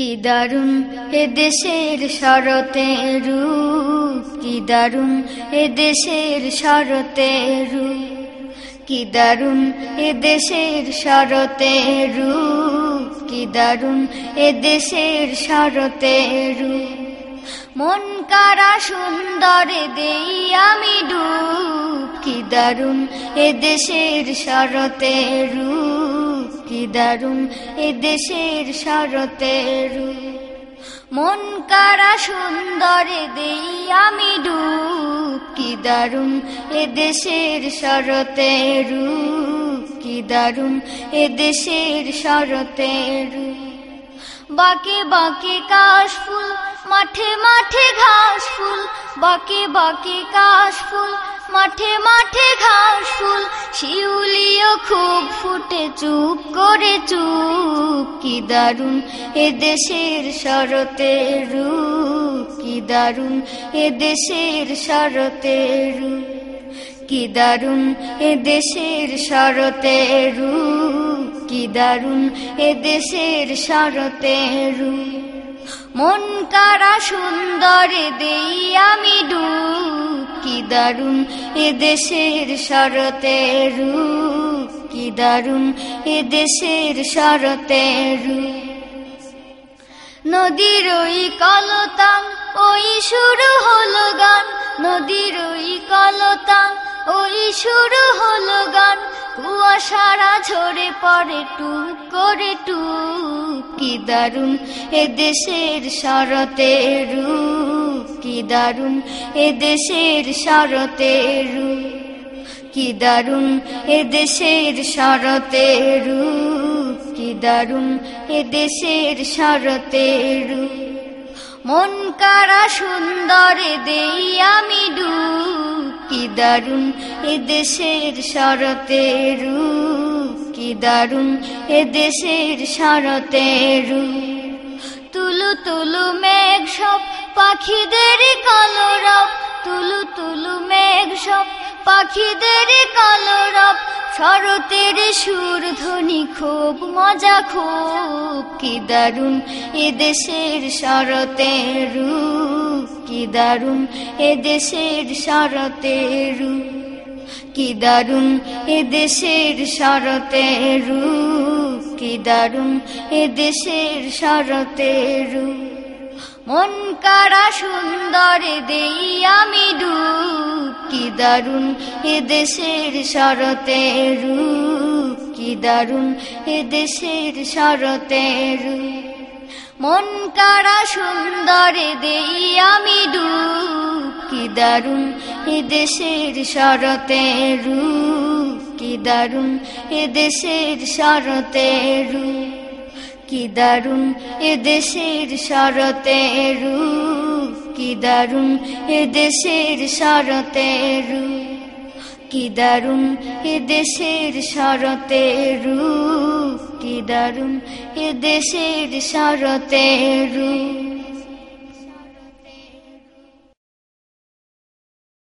কি দারুণ এ দেশের শরতে রূপ, কি দারুণ এ দেশের শরতে রূপ, কি দারুণ এ দেশের শরতে রূপ, কি দারুণ এ দেশের শরতে রূপ। মন কারা সুন্দরে দেই আমি ডুব কি দারুণ, এ দেশের শরতে রূপ কি দারুণ, এ দেশের শরতে রূপ। মন কারা সুন্দরে দেই আমি ডুব কি দারুণ, এ দেশের শরতে রূপ কি দারুণ, এ দেশের শরতে রূপ। বাকে বাকে কাশ ফুল, মাঠে মাঠে ঘাস ফুল, বাকে বাকে কাশ ফুল, মাঠে মাঠে ঘাস ফুল, শিউলিও খুব ফুটে চুপ করে চুপ, কি দারুণ এ দেশের শরতে রূপ, কি দারুণ এ দেশের শরতে রূপ, কি দারুণ এ দেশের শরতে রূপ। কি দারুণ এ দেশের শরতে রূপ মন কারা সুন্দরে দেই আমি ডুব। কি দারুণ এ দেশের শরতে রূপ। কি দারুণ এ দেশের শরতে রূপ। নদীর ওই কলতান, ওই শুরু হলো গান। নদীর ওই কলতান ওই শুরু হলো গান। কুয়াশারা ঝরে পড়ে টুক করে টুক কি দারুণ। এ দেশের শরতে রূপ কি দারুণ। এ দেশের শরতে রূপ কি দারুণ। এ দেশের শরতে রূপ কি দারুণ। এ দেশের শরতে রূপ। মন কারা সুন্দরে দেই আমি ডুব। কি দারুণ, এ দেশের শরতের কি দারুণ, এ দেশের শরতের তুলু তুলু মেঘ সব পাখিদের কলরব, তুলু তুলু মেঘ সব পাখিদের কলরব। শরতের সুর ধ্বনি খুব, মজা খুব, কি দারুণ, এ দেশের শরতের রূপ। কি দারুণ এ দেশের শরতে রূপ? কি দারুণ এ দেশের শরতে রূপ? কি দারুণ এ দেশের শরতে রূপ? মন কারা সুন্দর দেই আমি ডুব। কি দারুণ এ দেশের শরতে রূপ? কি দারুণ এ দেশের শরতে রূপ? মন কারা সুন্দরে দেই আমি ডুব কি দারুণ এ দেশের শরতে রূপ। কি দারুণ এ দেশের শরতে রূপ। কি দারুণ এ দেশের শরতে রূপ। কি দারুণ এ দেশের শরতে রূপ। কি দারুণ এ দেশের শরতে রূপ কি দারুণ এ দেশের শরতে রূপ।